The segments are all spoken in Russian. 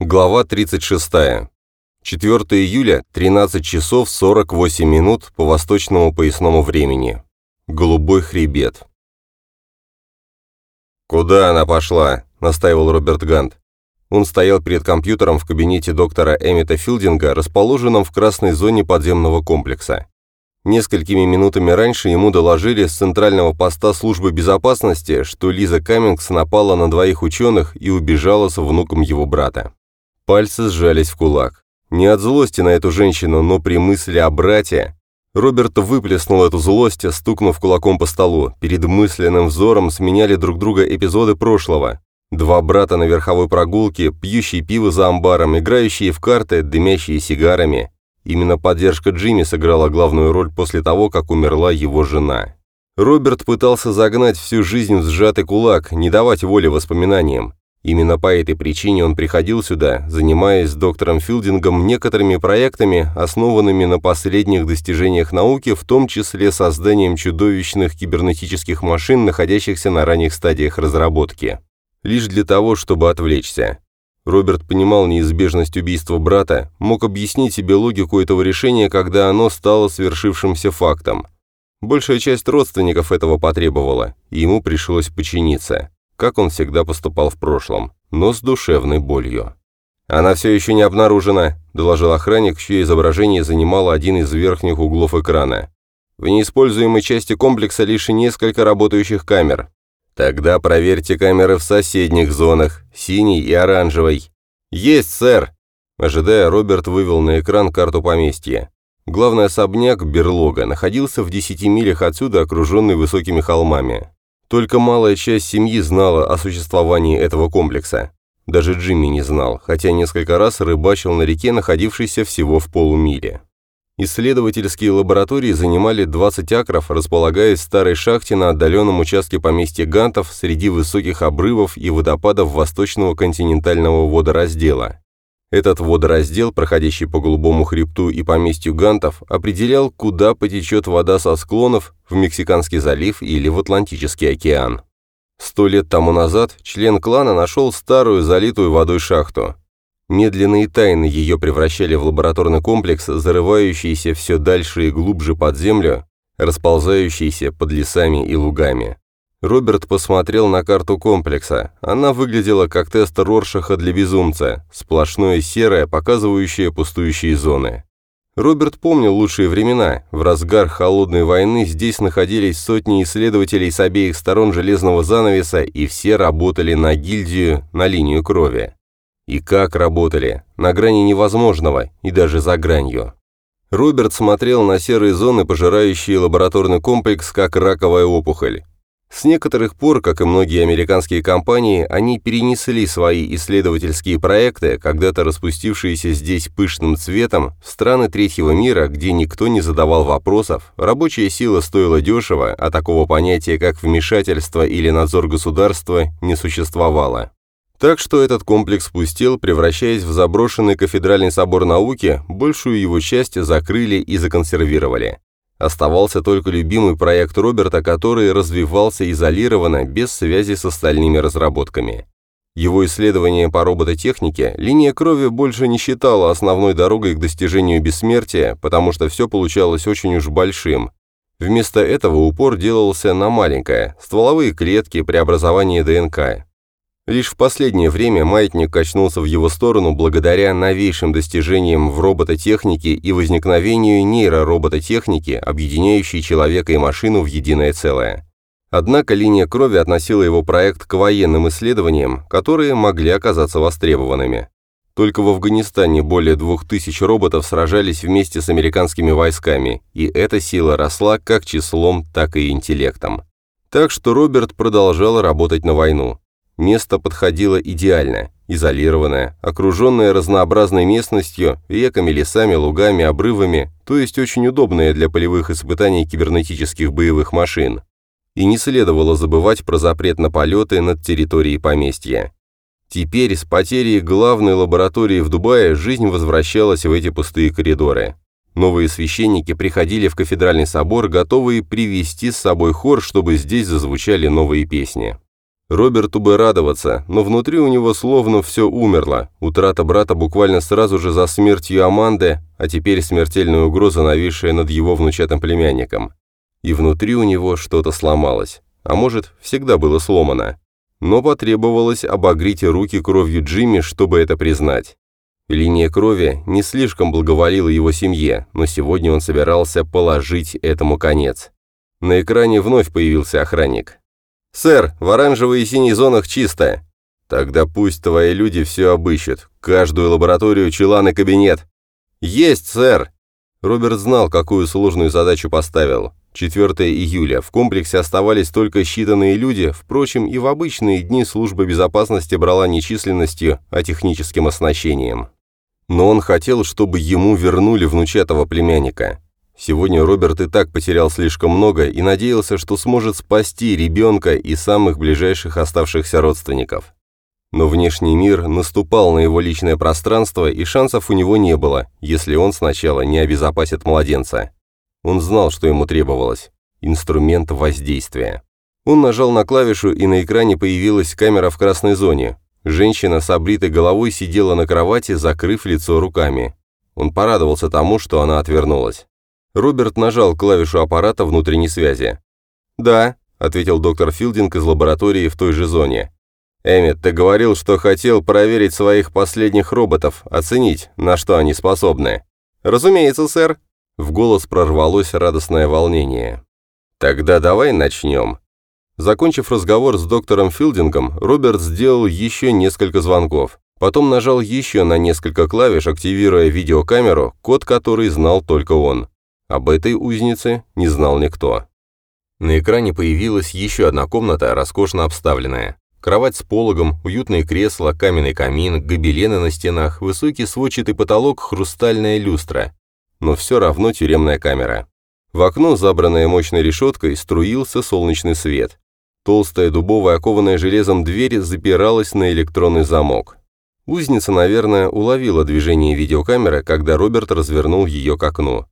Глава 36. 4 июля, 13 часов 48 минут по восточному поясному времени. Голубой хребет. «Куда она пошла?» – настаивал Роберт Гант. Он стоял перед компьютером в кабинете доктора Эмита Филдинга, расположенном в красной зоне подземного комплекса. Несколькими минутами раньше ему доложили с центрального поста службы безопасности, что Лиза Каммингс напала на двоих ученых и убежала с внуком его брата. Пальцы сжались в кулак. Не от злости на эту женщину, но при мысли о брате. Роберт выплеснул эту злость, стукнув кулаком по столу. Перед мысленным взором сменяли друг друга эпизоды прошлого. Два брата на верховой прогулке, пьющие пиво за амбаром, играющие в карты, дымящие сигарами. Именно поддержка Джимми сыграла главную роль после того, как умерла его жена. Роберт пытался загнать всю жизнь в сжатый кулак, не давать воли воспоминаниям. Именно по этой причине он приходил сюда, занимаясь с доктором Филдингом некоторыми проектами, основанными на последних достижениях науки, в том числе созданием чудовищных кибернетических машин, находящихся на ранних стадиях разработки. Лишь для того, чтобы отвлечься. Роберт понимал неизбежность убийства брата, мог объяснить себе логику этого решения, когда оно стало свершившимся фактом. Большая часть родственников этого потребовала, и ему пришлось подчиниться как он всегда поступал в прошлом, но с душевной болью. «Она все еще не обнаружена», – доложил охранник, чье изображение занимало один из верхних углов экрана. «В неиспользуемой части комплекса лишь несколько работающих камер. Тогда проверьте камеры в соседних зонах, синей и оранжевой». «Есть, сэр!» Ожидая, Роберт вывел на экран карту поместья. Главный особняк, берлога, находился в 10 милях отсюда, окруженный высокими холмами. Только малая часть семьи знала о существовании этого комплекса. Даже Джимми не знал, хотя несколько раз рыбачил на реке, находившейся всего в полумиле. Исследовательские лаборатории занимали 20 акров, располагаясь в старой шахте на отдаленном участке поместья Гантов среди высоких обрывов и водопадов восточного континентального водораздела. Этот водораздел, проходящий по Голубому хребту и поместью Гантов, определял, куда потечет вода со склонов в Мексиканский залив или в Атлантический океан. Сто лет тому назад член клана нашел старую залитую водой шахту. Медленные тайны ее превращали в лабораторный комплекс, зарывающийся все дальше и глубже под землю, расползающийся под лесами и лугами. Роберт посмотрел на карту комплекса. Она выглядела как тест Роршаха для безумца, сплошное серое, показывающее пустующие зоны. Роберт помнил лучшие времена. В разгар холодной войны здесь находились сотни исследователей с обеих сторон железного занавеса, и все работали на гильдию, на линию крови. И как работали? На грани невозможного, и даже за гранью. Роберт смотрел на серые зоны, пожирающие лабораторный комплекс, как раковая опухоль. С некоторых пор, как и многие американские компании, они перенесли свои исследовательские проекты, когда-то распустившиеся здесь пышным цветом, в страны третьего мира, где никто не задавал вопросов, рабочая сила стоила дешево, а такого понятия, как вмешательство или надзор государства, не существовало. Так что этот комплекс пустел, превращаясь в заброшенный кафедральный собор науки, большую его часть закрыли и законсервировали. Оставался только любимый проект Роберта, который развивался изолированно, без связи с остальными разработками. Его исследования по робототехнике линия крови больше не считала основной дорогой к достижению бессмертия, потому что все получалось очень уж большим. Вместо этого упор делался на маленькое, стволовые клетки, преобразование ДНК. Лишь в последнее время маятник качнулся в его сторону благодаря новейшим достижениям в робототехнике и возникновению нейроробототехники, объединяющей человека и машину в единое целое. Однако линия крови относила его проект к военным исследованиям, которые могли оказаться востребованными. Только в Афганистане более двух тысяч роботов сражались вместе с американскими войсками, и эта сила росла как числом, так и интеллектом. Так что Роберт продолжал работать на войну. Место подходило идеально, изолированное, окруженное разнообразной местностью, реками, лесами, лугами, обрывами, то есть очень удобное для полевых испытаний кибернетических боевых машин. И не следовало забывать про запрет на полеты над территорией поместья. Теперь с потерей главной лаборатории в Дубае жизнь возвращалась в эти пустые коридоры. Новые священники приходили в кафедральный собор, готовые привести с собой хор, чтобы здесь зазвучали новые песни. Роберту бы радоваться, но внутри у него словно все умерло. Утрата брата буквально сразу же за смертью Аманды, а теперь смертельная угроза, нависшая над его внучатым племянником. И внутри у него что-то сломалось. А может, всегда было сломано. Но потребовалось обогреть руки кровью Джимми, чтобы это признать. Линия крови не слишком благоволила его семье, но сегодня он собирался положить этому конец. На экране вновь появился охранник. «Сэр, в оранжевой и синей зонах чисто». «Тогда пусть твои люди все обыщут. Каждую лабораторию, чулан и кабинет». «Есть, сэр!» Роберт знал, какую сложную задачу поставил. 4 июля. В комплексе оставались только считанные люди, впрочем, и в обычные дни служба безопасности брала не численностью, а техническим оснащением. Но он хотел, чтобы ему вернули внучатого племянника. Сегодня Роберт и так потерял слишком много и надеялся, что сможет спасти ребенка и самых ближайших оставшихся родственников. Но внешний мир наступал на его личное пространство, и шансов у него не было, если он сначала не обезопасит младенца. Он знал, что ему требовалось. Инструмент воздействия. Он нажал на клавишу, и на экране появилась камера в красной зоне. Женщина с обритой головой сидела на кровати, закрыв лицо руками. Он порадовался тому, что она отвернулась. Роберт нажал клавишу аппарата внутренней связи. «Да», — ответил доктор Филдинг из лаборатории в той же зоне. «Эммет, ты говорил, что хотел проверить своих последних роботов, оценить, на что они способны». «Разумеется, сэр». В голос прорвалось радостное волнение. «Тогда давай начнем». Закончив разговор с доктором Филдингом, Роберт сделал еще несколько звонков. Потом нажал еще на несколько клавиш, активируя видеокамеру, код которой знал только он. Об этой узнице не знал никто. На экране появилась еще одна комната, роскошно обставленная. Кровать с пологом, уютные кресла, каменный камин, гобелены на стенах, высокий сводчатый потолок, хрустальная люстра. Но все равно тюремная камера. В окно, забранное мощной решеткой, струился солнечный свет. Толстая дубовая окованная железом дверь запиралась на электронный замок. Узница, наверное, уловила движение видеокамеры, когда Роберт развернул ее к окну.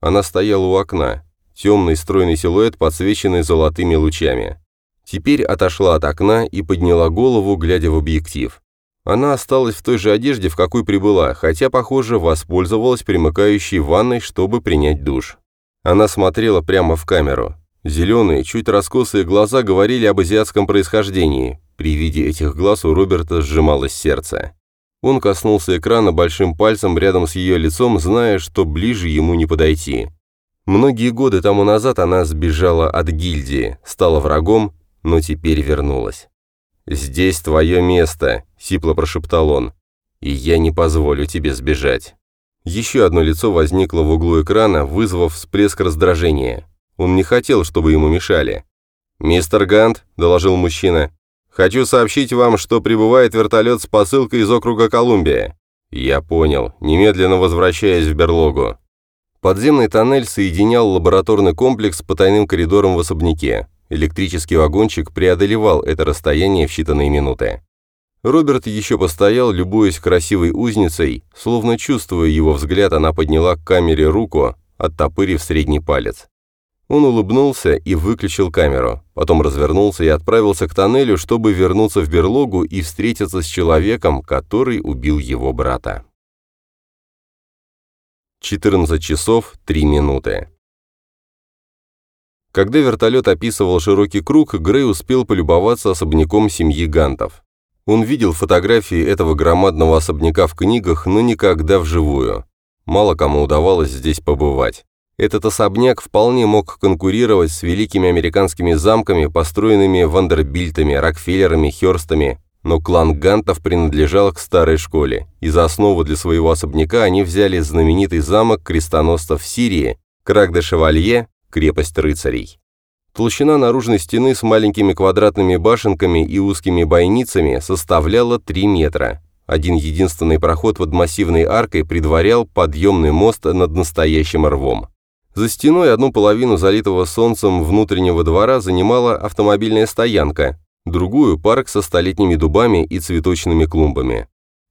Она стояла у окна, темный стройный силуэт, подсвеченный золотыми лучами. Теперь отошла от окна и подняла голову, глядя в объектив. Она осталась в той же одежде, в какой прибыла, хотя, похоже, воспользовалась примыкающей ванной, чтобы принять душ. Она смотрела прямо в камеру. Зеленые, чуть раскосые глаза говорили об азиатском происхождении. При виде этих глаз у Роберта сжималось сердце. Он коснулся экрана большим пальцем рядом с ее лицом, зная, что ближе ему не подойти. Многие годы тому назад она сбежала от гильдии, стала врагом, но теперь вернулась. «Здесь твое место», — сипло прошептал он, — «и я не позволю тебе сбежать». Еще одно лицо возникло в углу экрана, вызвав всплеск раздражения. Он не хотел, чтобы ему мешали. «Мистер Гант», — доложил мужчина, Хочу сообщить вам, что прибывает вертолет с посылкой из округа Колумбия. Я понял, немедленно возвращаясь в берлогу. Подземный тоннель соединял лабораторный комплекс с потайным коридором в особняке. Электрический вагончик преодолевал это расстояние в считанные минуты. Роберт еще постоял, любуясь красивой узницей, словно чувствуя его взгляд, она подняла к камере руку, оттопырив средний палец. Он улыбнулся и выключил камеру, потом развернулся и отправился к тоннелю, чтобы вернуться в берлогу и встретиться с человеком, который убил его брата. 14 часов 3 минуты. Когда вертолет описывал широкий круг, Грей успел полюбоваться особняком семьи Гантов. Он видел фотографии этого громадного особняка в книгах, но никогда вживую. Мало кому удавалось здесь побывать. Этот особняк вполне мог конкурировать с великими американскими замками, построенными Вандербильтами, Рокфеллерами, Хёрстами, но клан Гантов принадлежал к старой школе, и за основу для своего особняка они взяли знаменитый замок крестоносцев Сирии, Крак-де-Шевалье, крепость рыцарей. Толщина наружной стены с маленькими квадратными башенками и узкими бойницами составляла 3 метра. Один единственный проход под массивной аркой предварял подъемный мост над настоящим рвом. За стеной одну половину залитого солнцем внутреннего двора занимала автомобильная стоянка, другую – парк со столетними дубами и цветочными клумбами.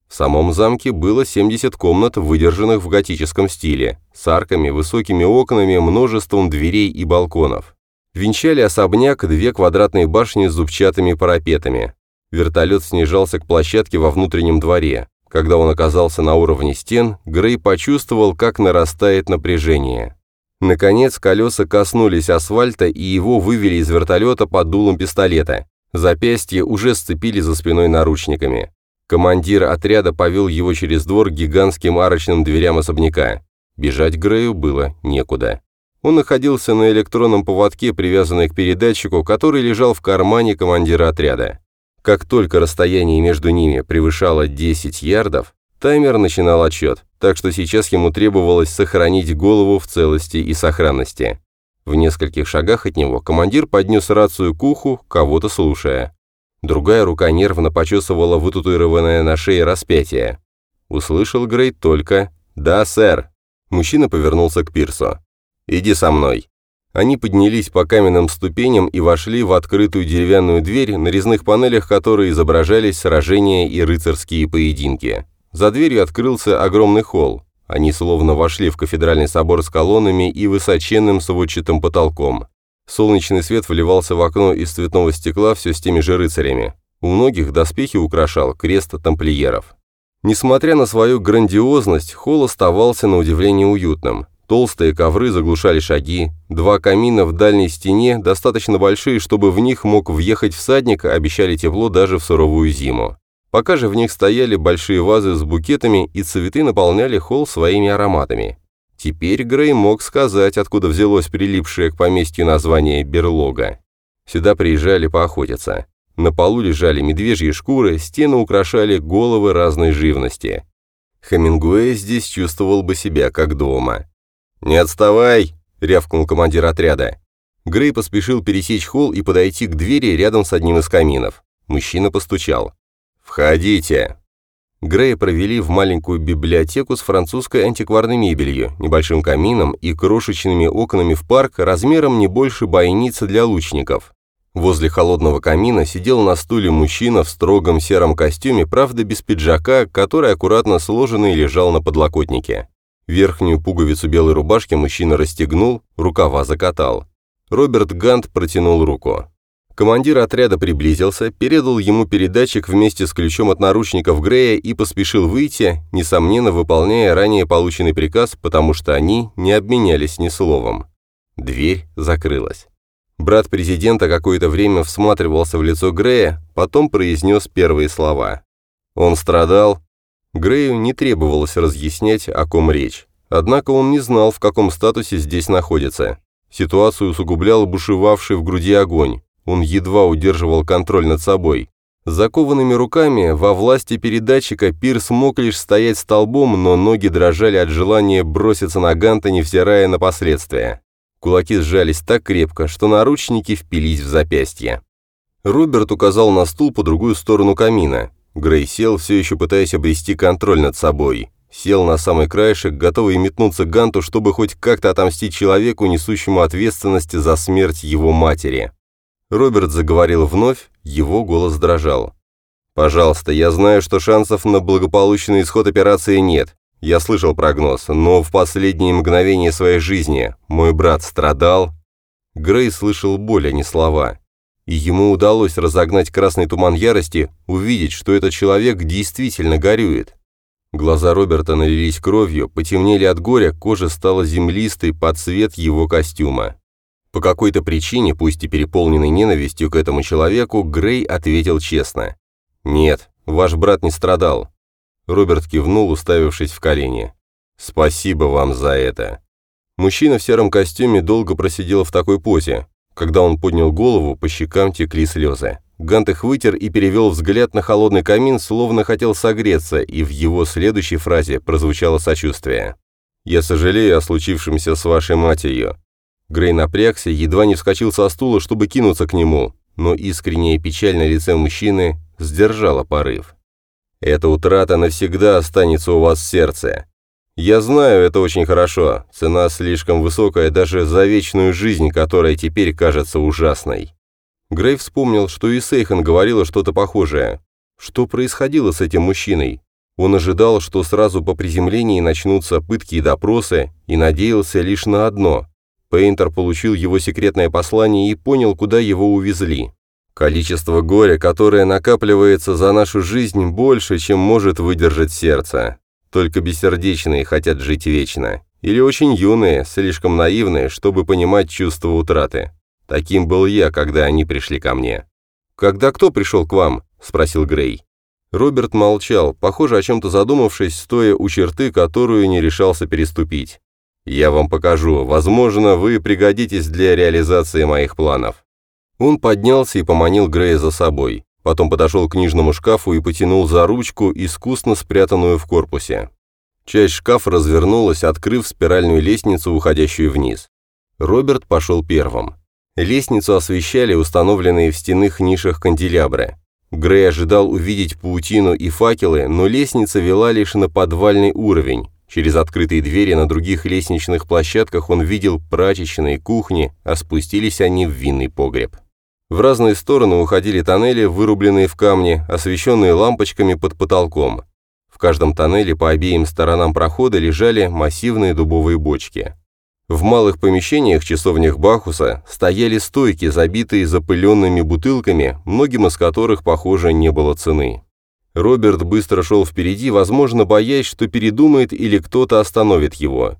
В самом замке было 70 комнат, выдержанных в готическом стиле, с арками, высокими окнами, множеством дверей и балконов. Венчали особняк две квадратные башни с зубчатыми парапетами. Вертолет снижался к площадке во внутреннем дворе. Когда он оказался на уровне стен, Грей почувствовал, как нарастает напряжение. Наконец, колеса коснулись асфальта и его вывели из вертолета под дулом пистолета. Запястья уже сцепили за спиной наручниками. Командир отряда повел его через двор к гигантским арочным дверям особняка. Бежать Грею было некуда. Он находился на электронном поводке, привязанный к передатчику, который лежал в кармане командира отряда. Как только расстояние между ними превышало 10 ярдов, таймер начинал отчет, так что сейчас ему требовалось сохранить голову в целости и сохранности. В нескольких шагах от него командир поднес рацию к уху, кого-то слушая. Другая рука нервно почесывала вытатуированное на шее распятие. Услышал Грей только «Да, сэр». Мужчина повернулся к Пирсу. «Иди со мной». Они поднялись по каменным ступеням и вошли в открытую деревянную дверь, на резных панелях которой изображались сражения и рыцарские поединки. За дверью открылся огромный холл. Они словно вошли в кафедральный собор с колоннами и высоченным сводчатым потолком. Солнечный свет вливался в окно из цветного стекла все с теми же рыцарями. У многих доспехи украшал крест тамплиеров. Несмотря на свою грандиозность, холл оставался на удивление уютным. Толстые ковры заглушали шаги, два камина в дальней стене, достаточно большие, чтобы в них мог въехать всадник, обещали тепло даже в суровую зиму. Пока же в них стояли большие вазы с букетами, и цветы наполняли холл своими ароматами. Теперь Грей мог сказать, откуда взялось прилипшее к поместью название «берлога». Сюда приезжали поохотиться. На полу лежали медвежьи шкуры, стены украшали головы разной живности. Хемингуэй здесь чувствовал бы себя как дома. «Не отставай!» — рявкнул командир отряда. Грей поспешил пересечь холл и подойти к двери рядом с одним из каминов. Мужчина постучал. «Входите!» Грея провели в маленькую библиотеку с французской антикварной мебелью, небольшим камином и крошечными окнами в парк размером не больше бойницы для лучников. Возле холодного камина сидел на стуле мужчина в строгом сером костюме, правда без пиджака, который аккуратно сложенный лежал на подлокотнике. Верхнюю пуговицу белой рубашки мужчина расстегнул, рукава закатал. Роберт Гант протянул руку. Командир отряда приблизился, передал ему передатчик вместе с ключом от наручников Грея и поспешил выйти, несомненно выполняя ранее полученный приказ, потому что они не обменялись ни словом. Дверь закрылась. Брат президента какое-то время всматривался в лицо Грея, потом произнес первые слова. Он страдал. Грею не требовалось разъяснять, о ком речь. Однако он не знал, в каком статусе здесь находится. Ситуацию усугублял бушевавший в груди огонь. Он едва удерживал контроль над собой. Закованными руками во власти передатчика Пирс мог лишь стоять столбом, но ноги дрожали от желания броситься на Ганта, невзирая на последствия. Кулаки сжались так крепко, что наручники впились в запястье. Роберт указал на стул по другую сторону камина. Грей сел, все еще пытаясь обрести контроль над собой. Сел на самый краешек, готовый метнуться к Ганту, чтобы хоть как-то отомстить человеку, несущему ответственность за смерть его матери. Роберт заговорил вновь, его голос дрожал. «Пожалуйста, я знаю, что шансов на благополучный исход операции нет. Я слышал прогноз, но в последние мгновения своей жизни мой брат страдал». Грей слышал боль, а не слова. И ему удалось разогнать красный туман ярости, увидеть, что этот человек действительно горюет. Глаза Роберта налились кровью, потемнели от горя, кожа стала землистой под цвет его костюма. По какой-то причине, пусть и переполненной ненавистью к этому человеку, Грей ответил честно. «Нет, ваш брат не страдал». Роберт кивнул, уставившись в колени. «Спасибо вам за это». Мужчина в сером костюме долго просидел в такой позе. Когда он поднял голову, по щекам текли слезы. Гант их вытер и перевел взгляд на холодный камин, словно хотел согреться, и в его следующей фразе прозвучало сочувствие. «Я сожалею о случившемся с вашей матерью. Грей напрягся, едва не вскочил со стула, чтобы кинуться к нему, но искренняя печаль на лице мужчины сдержала порыв. «Эта утрата навсегда останется у вас в сердце. Я знаю это очень хорошо, цена слишком высокая даже за вечную жизнь, которая теперь кажется ужасной». Грей вспомнил, что и Сейхан говорила что-то похожее. Что происходило с этим мужчиной? Он ожидал, что сразу по приземлении начнутся пытки и допросы, и надеялся лишь на одно Пейнтер получил его секретное послание и понял, куда его увезли. Количество горя, которое накапливается за нашу жизнь, больше, чем может выдержать сердце. Только бессердечные хотят жить вечно. Или очень юные, слишком наивные, чтобы понимать чувство утраты. Таким был я, когда они пришли ко мне. «Когда кто пришел к вам?» – спросил Грей. Роберт молчал, похоже, о чем-то задумавшись, стоя у черты, которую не решался переступить. «Я вам покажу. Возможно, вы пригодитесь для реализации моих планов». Он поднялся и поманил Грея за собой. Потом подошел к книжному шкафу и потянул за ручку, искусно спрятанную в корпусе. Часть шкафа развернулась, открыв спиральную лестницу, уходящую вниз. Роберт пошел первым. Лестницу освещали установленные в стенных нишах канделябры. Грей ожидал увидеть паутину и факелы, но лестница вела лишь на подвальный уровень. Через открытые двери на других лестничных площадках он видел прачечные кухни, а спустились они в винный погреб. В разные стороны уходили тоннели, вырубленные в камне, освещенные лампочками под потолком. В каждом тоннеле по обеим сторонам прохода лежали массивные дубовые бочки. В малых помещениях часовнях Бахуса стояли стойки, забитые запыленными бутылками, многим из которых, похоже, не было цены. Роберт быстро шел впереди, возможно, боясь, что передумает или кто-то остановит его.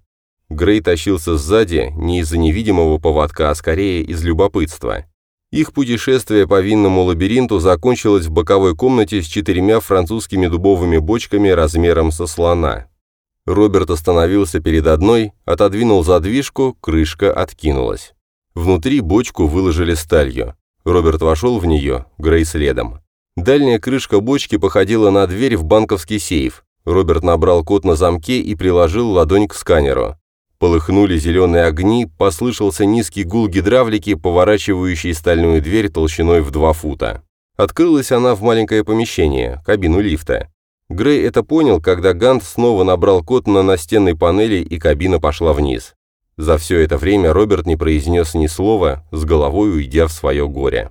Грей тащился сзади, не из-за невидимого поводка, а скорее из любопытства. Их путешествие по винному лабиринту закончилось в боковой комнате с четырьмя французскими дубовыми бочками размером со слона. Роберт остановился перед одной, отодвинул задвижку, крышка откинулась. Внутри бочку выложили сталью. Роберт вошел в нее, Грей следом. Дальняя крышка бочки походила на дверь в банковский сейф. Роберт набрал код на замке и приложил ладонь к сканеру. Полыхнули зеленые огни, послышался низкий гул гидравлики, поворачивающий стальную дверь толщиной в два фута. Открылась она в маленькое помещение, кабину лифта. Грей это понял, когда Гант снова набрал код на настенной панели и кабина пошла вниз. За все это время Роберт не произнес ни слова, с головой уйдя в свое горе.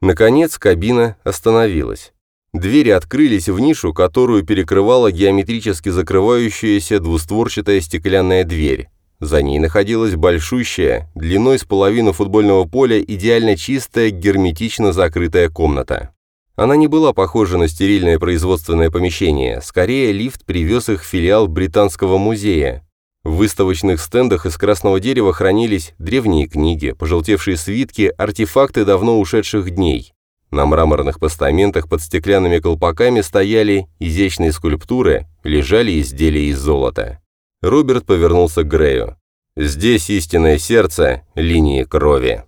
Наконец кабина остановилась. Двери открылись в нишу, которую перекрывала геометрически закрывающаяся двустворчатая стеклянная дверь. За ней находилась большущая, длиной с половину футбольного поля, идеально чистая, герметично закрытая комната. Она не была похожа на стерильное производственное помещение, скорее лифт привез их в филиал Британского музея. В выставочных стендах из красного дерева хранились древние книги, пожелтевшие свитки, артефакты давно ушедших дней. На мраморных постаментах под стеклянными колпаками стояли изящные скульптуры, лежали изделия из золота. Роберт повернулся к Грею. «Здесь истинное сердце линии крови».